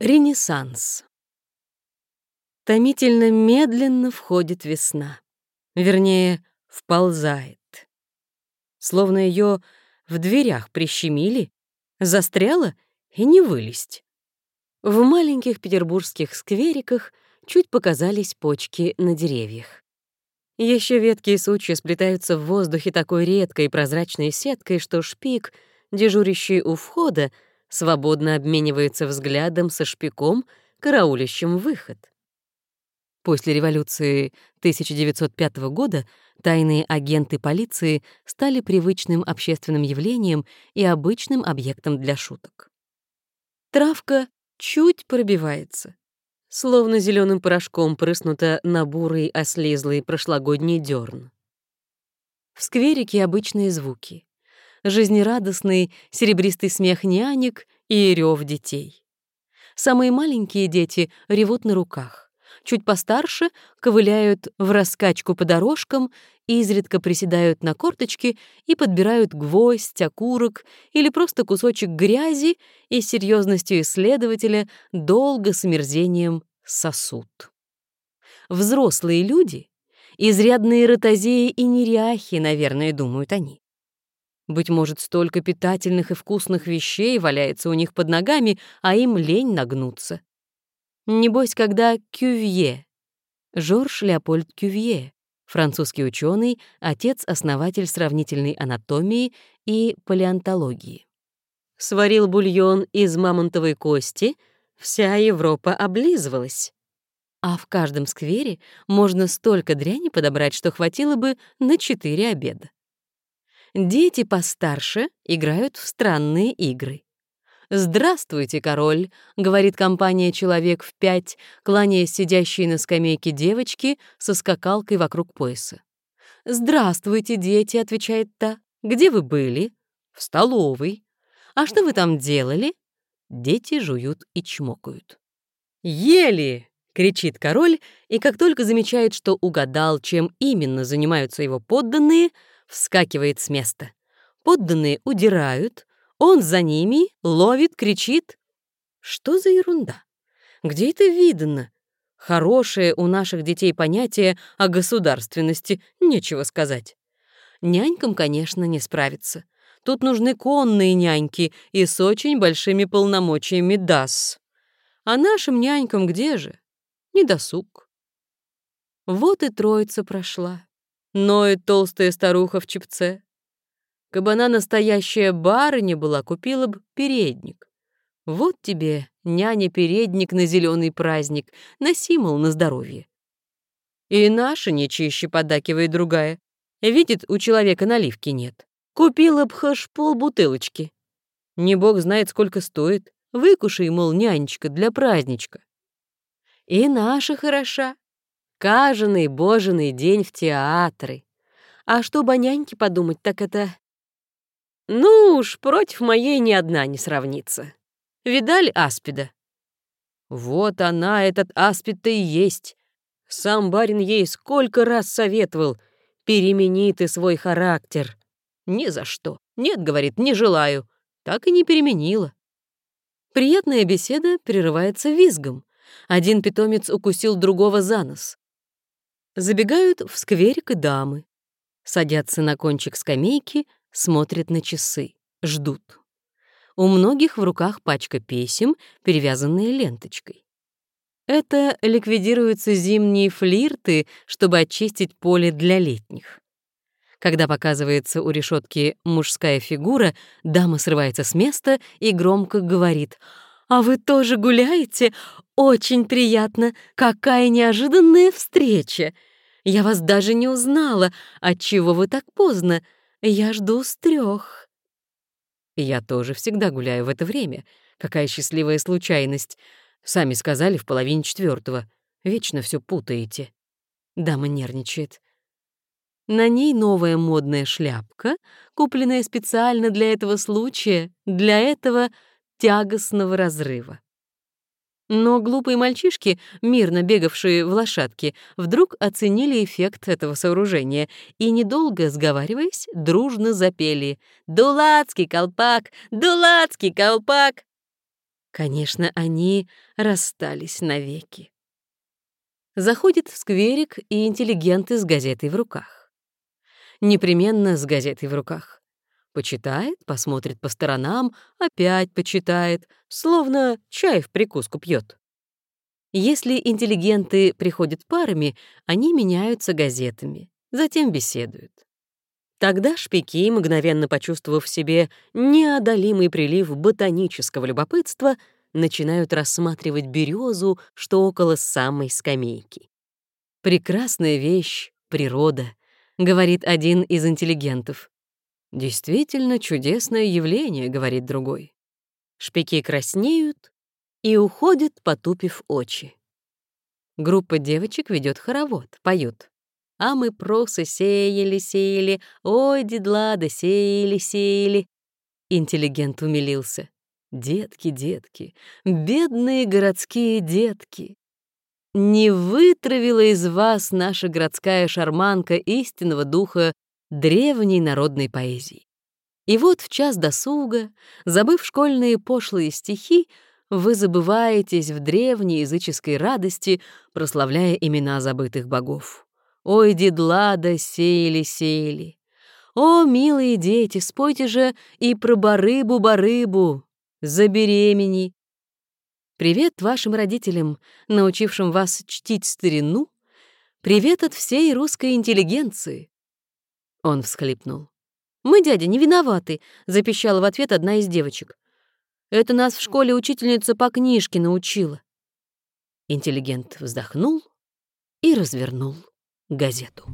Ренессанс. Томительно медленно входит весна. Вернее, вползает. Словно ее в дверях прищемили, застряла и не вылезть. В маленьких петербургских сквериках чуть показались почки на деревьях. Еще ветки и сучья сплетаются в воздухе такой редкой прозрачной сеткой, что шпик, дежурящий у входа, свободно обменивается взглядом со шпиком, караулящим выход. После революции 1905 года тайные агенты полиции стали привычным общественным явлением и обычным объектом для шуток. Травка чуть пробивается, словно зеленым порошком прыснута на бурый ослизлый прошлогодний дерн. В скверике обычные звуки жизнерадостный серебристый смех нянек и рев детей. Самые маленькие дети ревут на руках. Чуть постарше ковыляют в раскачку по дорожкам, изредка приседают на корточки и подбирают гвоздь, окурок или просто кусочек грязи и серьезностью исследователя долго с омерзением сосуд. Взрослые люди — изрядные ротозеи и неряхи, наверное, думают они. Быть может, столько питательных и вкусных вещей валяется у них под ногами, а им лень нагнуться. Небось, когда Кювье, Жорж Леопольд Кювье, французский ученый, отец-основатель сравнительной анатомии и палеонтологии. Сварил бульон из мамонтовой кости, вся Европа облизывалась. А в каждом сквере можно столько дряни подобрать, что хватило бы на четыре обеда. Дети постарше играют в странные игры. «Здравствуйте, король», — говорит компания «Человек в пять», кланяясь сидящей на скамейке девочки со скакалкой вокруг пояса. «Здравствуйте, дети», — отвечает та. «Где вы были?» «В столовой». «А что вы там делали?» Дети жуют и чмокают. «Ели!» — кричит король, и как только замечает, что угадал, чем именно занимаются его подданные — вскакивает с места. Подданные удирают, он за ними, ловит, кричит. Что за ерунда? Где это видно? Хорошее у наших детей понятие о государственности, нечего сказать. Нянькам, конечно, не справиться. Тут нужны конные няньки и с очень большими полномочиями ДАС. А нашим нянькам где же? Недосуг. Вот и троица прошла. Ноет толстая старуха в чепце. Кабы она настоящая барыня была, купила бы передник. Вот тебе, няня-передник на зеленый праздник, носи, мол, на здоровье. И наша нечище подакивает другая. Видит, у человека наливки нет. Купила б хаш пол бутылочки. Не бог знает, сколько стоит. Выкушай, мол, нянечка, для праздничка. И наша хороша. Каждый боженый день в театры. А чтобы о няньке подумать, так это... Ну уж, против моей ни одна не сравнится. Видали аспида? Вот она, этот аспид-то и есть. Сам барин ей сколько раз советовал. Перемени ты свой характер. Ни за что. Нет, говорит, не желаю. Так и не переменила. Приятная беседа прерывается визгом. Один питомец укусил другого за нос. Забегают в скверик и дамы. Садятся на кончик скамейки, смотрят на часы, ждут. У многих в руках пачка писем, перевязанные ленточкой. Это ликвидируются зимние флирты, чтобы очистить поле для летних. Когда показывается у решетки мужская фигура, дама срывается с места и громко говорит «А вы тоже гуляете? Очень приятно! Какая неожиданная встреча! Я вас даже не узнала. Отчего вы так поздно? Я жду с трех. Я тоже всегда гуляю в это время. Какая счастливая случайность. Сами сказали в половине четвертого. Вечно все путаете. Дама нервничает. На ней новая модная шляпка, купленная специально для этого случая, для этого тягостного разрыва. Но глупые мальчишки, мирно бегавшие в лошадке, вдруг оценили эффект этого сооружения и, недолго сговариваясь, дружно запели «Дулацкий колпак! Дулацкий колпак!» Конечно, они расстались навеки. Заходит в скверик и интеллигенты с газетой в руках. Непременно с газетой в руках. Почитает, посмотрит по сторонам, опять почитает, словно чай в прикуску пьет. Если интеллигенты приходят парами, они меняются газетами, затем беседуют. Тогда шпики, мгновенно почувствовав в себе неодолимый прилив ботанического любопытства, начинают рассматривать березу, что около самой скамейки. «Прекрасная вещь — природа», — говорит один из интеллигентов. «Действительно чудесное явление», — говорит другой. Шпики краснеют и уходят, потупив очи. Группа девочек ведет хоровод, поют. А мы просы сеяли, сеяли, ой, дедлада, сеяли, сеяли. Интеллигент умилился. Детки, детки, бедные городские детки. Не вытравила из вас наша городская шарманка истинного духа древней народной поэзии. И вот в час досуга, забыв школьные пошлые стихи, вы забываетесь в древней языческой радости, прославляя имена забытых богов. Ой, дедлада, сеяли-сеяли. О, милые дети, спойте же и про барыбу-барыбу, заберемени. Привет вашим родителям, научившим вас чтить старину. Привет от всей русской интеллигенции. Он всхлипнул. «Мы, дядя, не виноваты», — запищала в ответ одна из девочек. «Это нас в школе учительница по книжке научила». Интеллигент вздохнул и развернул газету.